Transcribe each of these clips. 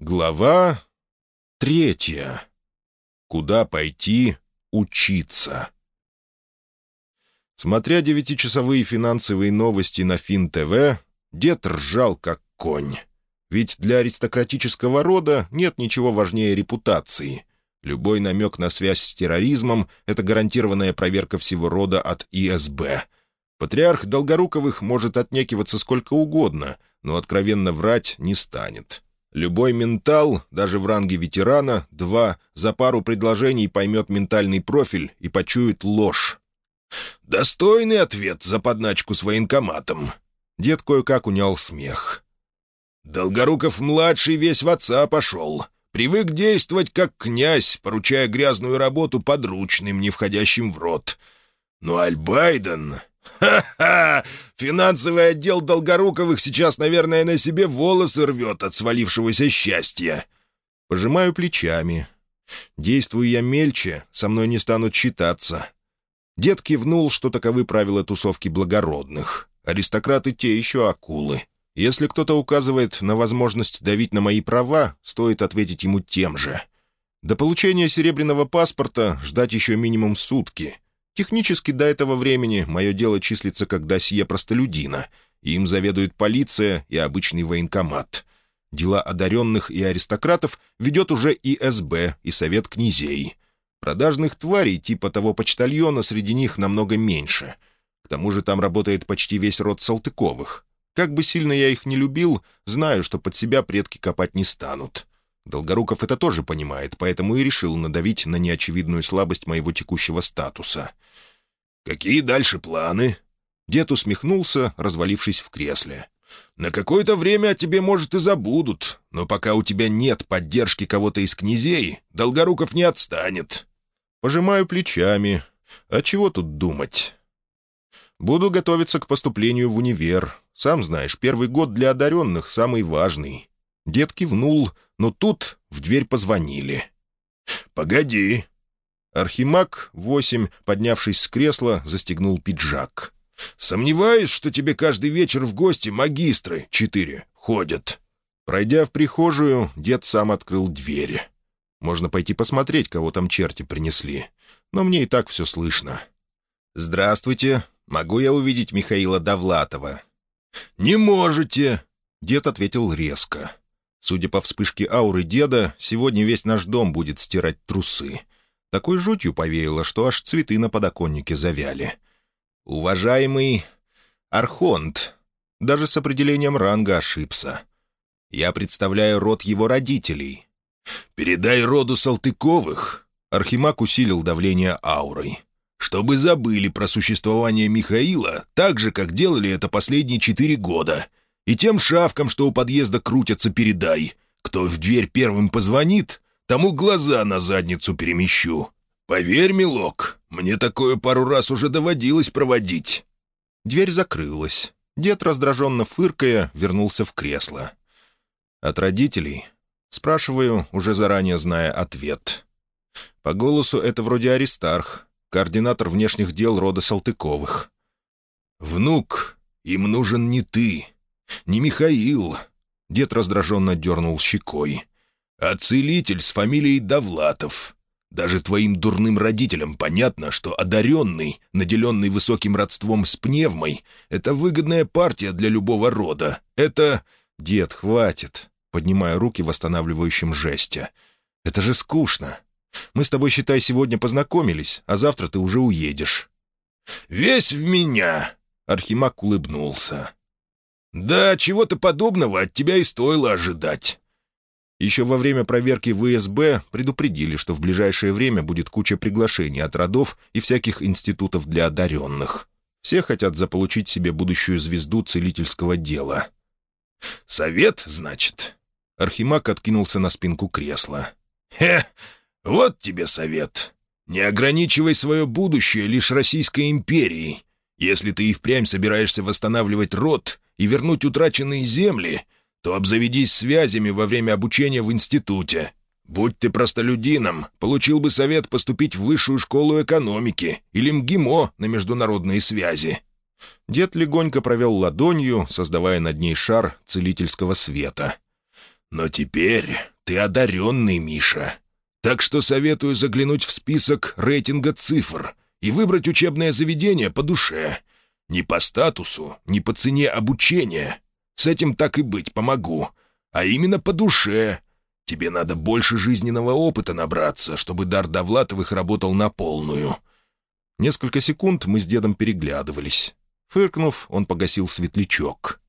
Глава третья. Куда пойти учиться? Смотря девятичасовые финансовые новости на Фин-ТВ, дед ржал как конь. Ведь для аристократического рода нет ничего важнее репутации. Любой намек на связь с терроризмом — это гарантированная проверка всего рода от ИСБ. Патриарх Долгоруковых может отнекиваться сколько угодно, но откровенно врать не станет. Любой ментал, даже в ранге ветерана, два, за пару предложений поймет ментальный профиль и почует ложь. «Достойный ответ за подначку с военкоматом». Дед кое-как унял смех. «Долгоруков-младший весь в отца пошел. Привык действовать как князь, поручая грязную работу подручным, не входящим в рот. Но Альбайден «Ха-ха! Финансовый отдел Долгоруковых сейчас, наверное, на себе волосы рвет от свалившегося счастья». Пожимаю плечами. Действую я мельче, со мной не станут считаться. Дед кивнул, что таковы правила тусовки благородных. Аристократы те еще акулы. Если кто-то указывает на возможность давить на мои права, стоит ответить ему тем же. До получения серебряного паспорта ждать еще минимум сутки — Технически до этого времени мое дело числится как досье простолюдина, им заведует полиция и обычный военкомат. Дела одаренных и аристократов ведет уже и СБ, и Совет князей. Продажных тварей типа того почтальона среди них намного меньше. К тому же там работает почти весь род Салтыковых. Как бы сильно я их не любил, знаю, что под себя предки копать не станут. Долгоруков это тоже понимает, поэтому и решил надавить на неочевидную слабость моего текущего статуса. «Какие дальше планы?» Дед усмехнулся, развалившись в кресле. «На какое-то время о тебе, может, и забудут, но пока у тебя нет поддержки кого-то из князей, Долгоруков не отстанет». Пожимаю плечами. А чего тут думать? Буду готовиться к поступлению в универ. Сам знаешь, первый год для одаренных самый важный. Дед кивнул, но тут в дверь позвонили. «Погоди!» Архимаг, восемь, поднявшись с кресла, застегнул пиджак. «Сомневаюсь, что тебе каждый вечер в гости магистры, четыре, ходят». Пройдя в прихожую, дед сам открыл дверь. Можно пойти посмотреть, кого там черти принесли. Но мне и так все слышно. «Здравствуйте. Могу я увидеть Михаила Довлатова?» «Не можете!» — дед ответил резко. Судя по вспышке ауры деда, сегодня весь наш дом будет стирать трусы. Такой жутью повеяло, что аж цветы на подоконнике завяли. «Уважаемый Архонт», даже с определением ранга ошибся. «Я представляю род его родителей». «Передай роду Салтыковых», — Архимаг усилил давление аурой, «чтобы забыли про существование Михаила так же, как делали это последние четыре года». И тем шавкам, что у подъезда крутятся, передай. Кто в дверь первым позвонит, тому глаза на задницу перемещу. Поверь, милок, мне такое пару раз уже доводилось проводить». Дверь закрылась. Дед, раздраженно фыркая, вернулся в кресло. «От родителей?» Спрашиваю, уже заранее зная ответ. По голосу это вроде Аристарх, координатор внешних дел рода Салтыковых. «Внук, им нужен не ты, «Не Михаил», — дед раздраженно дернул щекой, «а целитель с фамилией Довлатов. Даже твоим дурным родителям понятно, что одаренный, наделенный высоким родством с пневмой, это выгодная партия для любого рода. Это...» «Дед, хватит», — поднимая руки в восстанавливающем жесте. «Это же скучно. Мы с тобой, считай, сегодня познакомились, а завтра ты уже уедешь». «Весь в меня!» — Архимаг улыбнулся. «Да, чего-то подобного от тебя и стоило ожидать». Еще во время проверки ВСБ предупредили, что в ближайшее время будет куча приглашений от родов и всяких институтов для одаренных. Все хотят заполучить себе будущую звезду целительского дела. «Совет, значит?» Архимаг откинулся на спинку кресла. «Хе, вот тебе совет. Не ограничивай свое будущее лишь Российской империей. Если ты и впрямь собираешься восстанавливать род, и вернуть утраченные земли, то обзаведись связями во время обучения в институте. Будь ты простолюдином, получил бы совет поступить в высшую школу экономики или МГИМО на международные связи». Дед легонько провел ладонью, создавая над ней шар целительского света. Но теперь ты одаренный, Миша. Так что советую заглянуть в список рейтинга цифр и выбрать учебное заведение по душе. Не по статусу, не по цене обучения. С этим так и быть помогу. А именно по душе. Тебе надо больше жизненного опыта набраться, чтобы дар Довлатовых работал на полную». Несколько секунд мы с дедом переглядывались. Фыркнув, он погасил светлячок.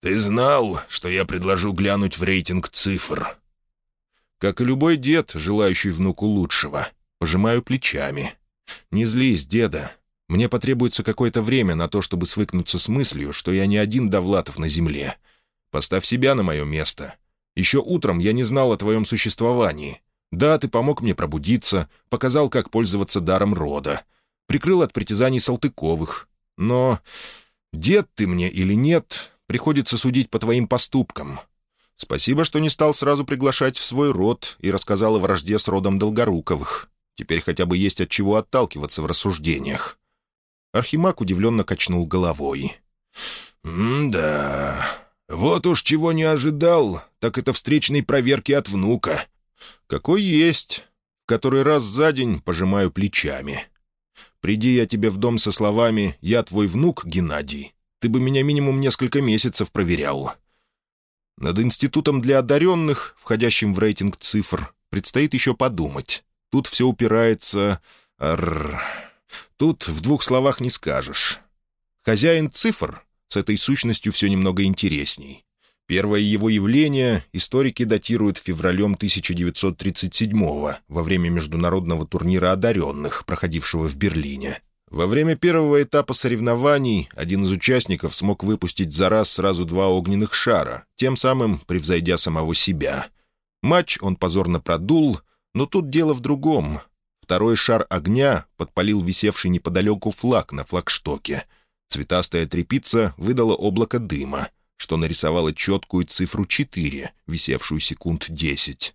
«Ты знал, что я предложу глянуть в рейтинг цифр?» Как и любой дед, желающий внуку лучшего, пожимаю плечами. «Не злись, деда. Мне потребуется какое-то время на то, чтобы свыкнуться с мыслью, что я не один Довлатов на земле. Поставь себя на мое место. Еще утром я не знал о твоем существовании. Да, ты помог мне пробудиться, показал, как пользоваться даром рода. Прикрыл от притязаний Салтыковых. Но дед ты мне или нет, приходится судить по твоим поступкам. Спасибо, что не стал сразу приглашать в свой род и рассказал о вражде с родом Долгоруковых. Теперь хотя бы есть от чего отталкиваться в рассуждениях. Архимаг удивленно качнул головой. «М-да, вот уж чего не ожидал, так это встречной проверки от внука». «Какой есть. Который раз за день пожимаю плечами. Приди я тебе в дом со словами «Я твой внук, Геннадий», ты бы меня минимум несколько месяцев проверял». Над институтом для одаренных, входящим в рейтинг цифр, предстоит еще подумать. Тут все упирается... Р... Тут в двух словах не скажешь. Хозяин цифр с этой сущностью все немного интересней. Первое его явление историки датируют февралем 1937-го, во время международного турнира одаренных, проходившего в Берлине. Во время первого этапа соревнований один из участников смог выпустить за раз сразу два огненных шара, тем самым превзойдя самого себя. Матч он позорно продул, но тут дело в другом. Второй шар огня подпалил висевший неподалеку флаг на флагштоке. Цветастая трепица выдала облако дыма, что нарисовало четкую цифру 4, висевшую секунд 10.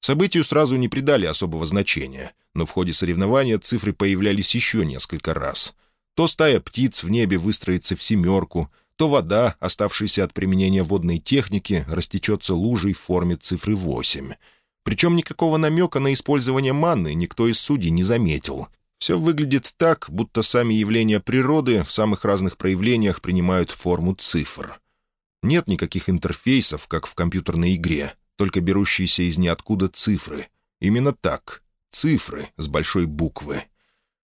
Событию сразу не придали особого значения, но в ходе соревнования цифры появлялись еще несколько раз. То стая птиц в небе выстроится в семерку, то вода, оставшаяся от применения водной техники, растечется лужей в форме цифры 8 — причем никакого намека на использование манны никто из судей не заметил. Все выглядит так, будто сами явления природы в самых разных проявлениях принимают форму цифр. Нет никаких интерфейсов, как в компьютерной игре, только берущиеся из ниоткуда цифры. Именно так. Цифры с большой буквы.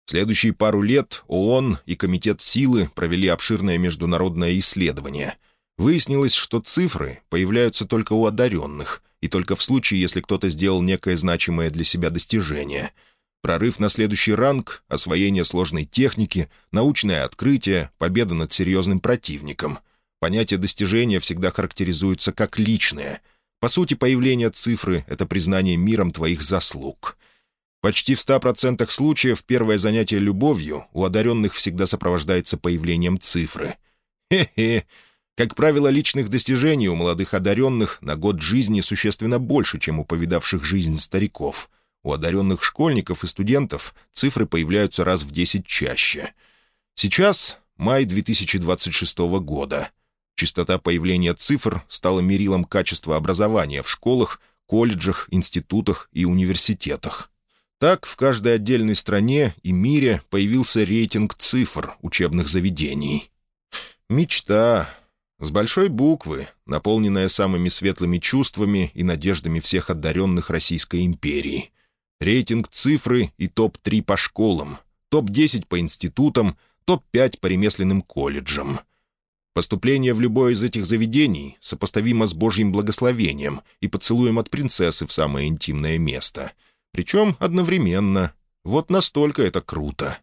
В следующие пару лет ООН и Комитет силы провели обширное международное исследование. Выяснилось, что цифры появляются только у одаренных — и только в случае, если кто-то сделал некое значимое для себя достижение. Прорыв на следующий ранг, освоение сложной техники, научное открытие, победа над серьезным противником. Понятие достижения всегда характеризуется как личное. По сути, появление цифры — это признание миром твоих заслуг. Почти в 100% случаев первое занятие любовью у одаренных всегда сопровождается появлением цифры. Хе-хе, как правило, личных достижений у молодых одаренных на год жизни существенно больше, чем у повидавших жизнь стариков. У одаренных школьников и студентов цифры появляются раз в десять чаще. Сейчас май 2026 года. Частота появления цифр стала мерилом качества образования в школах, колледжах, институтах и университетах. Так в каждой отдельной стране и мире появился рейтинг цифр учебных заведений. Мечта, с большой буквы, наполненная самыми светлыми чувствами и надеждами всех одаренных Российской империи. Рейтинг цифры и топ-3 по школам, топ-10 по институтам, топ-5 по ремесленным колледжам. Поступление в любое из этих заведений сопоставимо с Божьим благословением и поцелуем от принцессы в самое интимное место. Причем одновременно. Вот настолько это круто.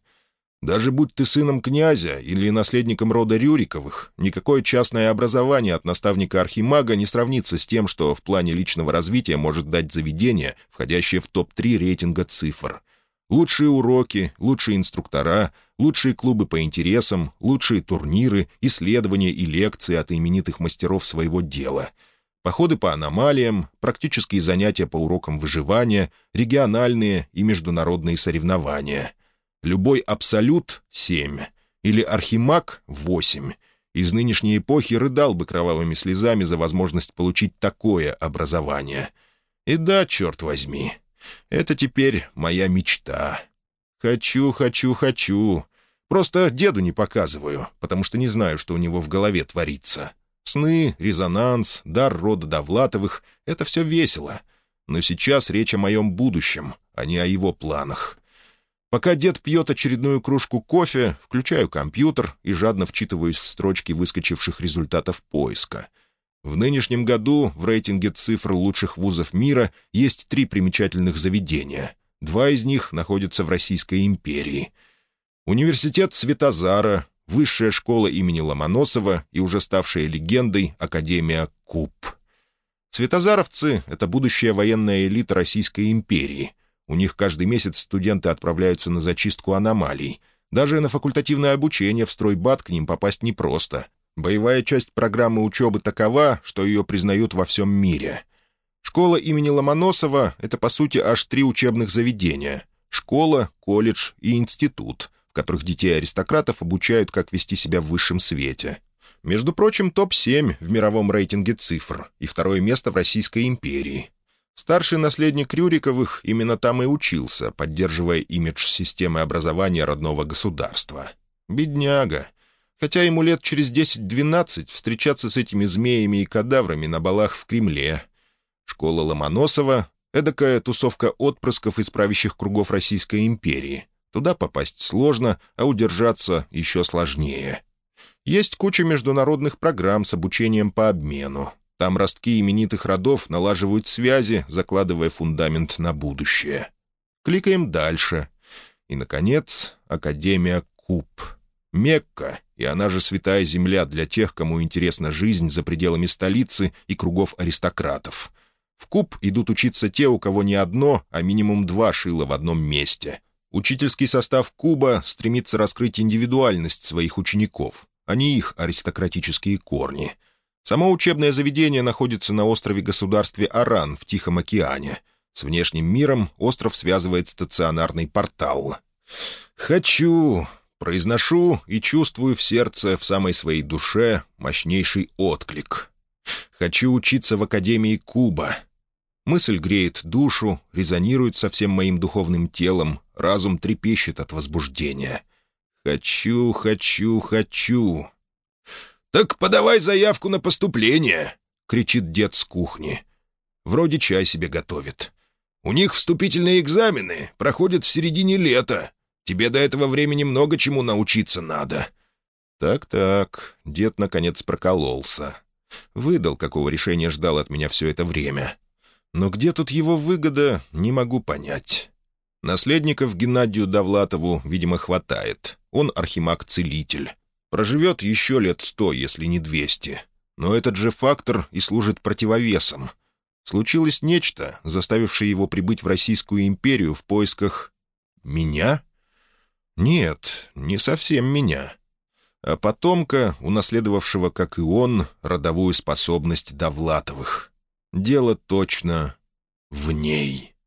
Даже будь ты сыном князя или наследником рода Рюриковых, никакое частное образование от наставника Архимага не сравнится с тем, что в плане личного развития может дать заведение, входящее в топ-3 рейтинга цифр. Лучшие уроки, лучшие инструктора, лучшие клубы по интересам, лучшие турниры, исследования и лекции от именитых мастеров своего дела — походы по аномалиям, практические занятия по урокам выживания, региональные и международные соревнования. Любой абсолют — семь, или архимаг — восемь, Из нынешней эпохи рыдал бы кровавыми слезами за возможность получить такое образование. И да, черт возьми, это теперь моя мечта. Хочу, хочу, хочу. Просто деду не показываю, потому что не знаю, что у него в голове творится. Сны, резонанс, дар рода Довлатовых — это все весело. Но сейчас речь о моем будущем, а не о его планах. Пока дед пьет очередную кружку кофе, включаю компьютер и жадно вчитываюсь в строчки выскочивших результатов поиска. В нынешнем году в рейтинге цифр лучших вузов мира есть три примечательных заведения. Два из них находятся в Российской империи. Университет Светозара, Высшая школа имени Ломоносова и уже ставшая легендой Академия Куб. Светозаровцы — это будущая военная элита Российской империи. У них каждый месяц студенты отправляются на зачистку аномалий. Даже на факультативное обучение в стройбат к ним попасть непросто. Боевая часть программы учебы такова, что ее признают во всем мире. Школа имени Ломоносова — это, по сути, аж три учебных заведения. Школа, колледж и институт — которых детей аристократов обучают, как вести себя в высшем свете. Между прочим, топ-7 в мировом рейтинге цифр и второе место в Российской империи. Старший наследник Рюриковых именно там и учился, поддерживая имидж системы образования родного государства. Бедняга. Хотя ему лет через 10-12 встречаться с этими змеями и кадаврами на балах в Кремле. Школа Ломоносова — эдакая тусовка отпрысков из правящих кругов Российской империи — Туда попасть сложно, а удержаться еще сложнее. Есть куча международных программ с обучением по обмену. Там ростки именитых родов налаживают связи, закладывая фундамент на будущее. Кликаем дальше. И, наконец, Академия Куб. Мекка, и она же святая земля для тех, кому интересна жизнь за пределами столицы и кругов аристократов. В Куб идут учиться те, у кого не одно, а минимум два шила в одном месте — Учительский состав Куба стремится раскрыть индивидуальность своих учеников, а не их аристократические корни. Само учебное заведение находится на острове-государстве Аран в Тихом океане. С внешним миром остров связывает стационарный портал. «Хочу!» Произношу и чувствую в сердце, в самой своей душе, мощнейший отклик. Хочу учиться в Академии Куба. Мысль греет душу, резонирует со всем моим духовным телом, Разум трепещет от возбуждения. «Хочу, хочу, хочу!» «Так подавай заявку на поступление!» — кричит дед с кухни. Вроде чай себе готовит. «У них вступительные экзамены проходят в середине лета. Тебе до этого времени много чему научиться надо». «Так-так», — дед наконец прокололся. Выдал, какого решения ждал от меня все это время. Но где тут его выгода, не могу понять. Наследников Геннадию Довлатову, видимо, хватает. Он архимаг-целитель. Проживет еще лет сто, если не двести. Но этот же фактор и служит противовесом. Случилось нечто, заставившее его прибыть в Российскую империю в поисках... Меня? Нет, не совсем меня. А потомка, унаследовавшего, как и он, родовую способность Довлатовых. Дело точно в ней».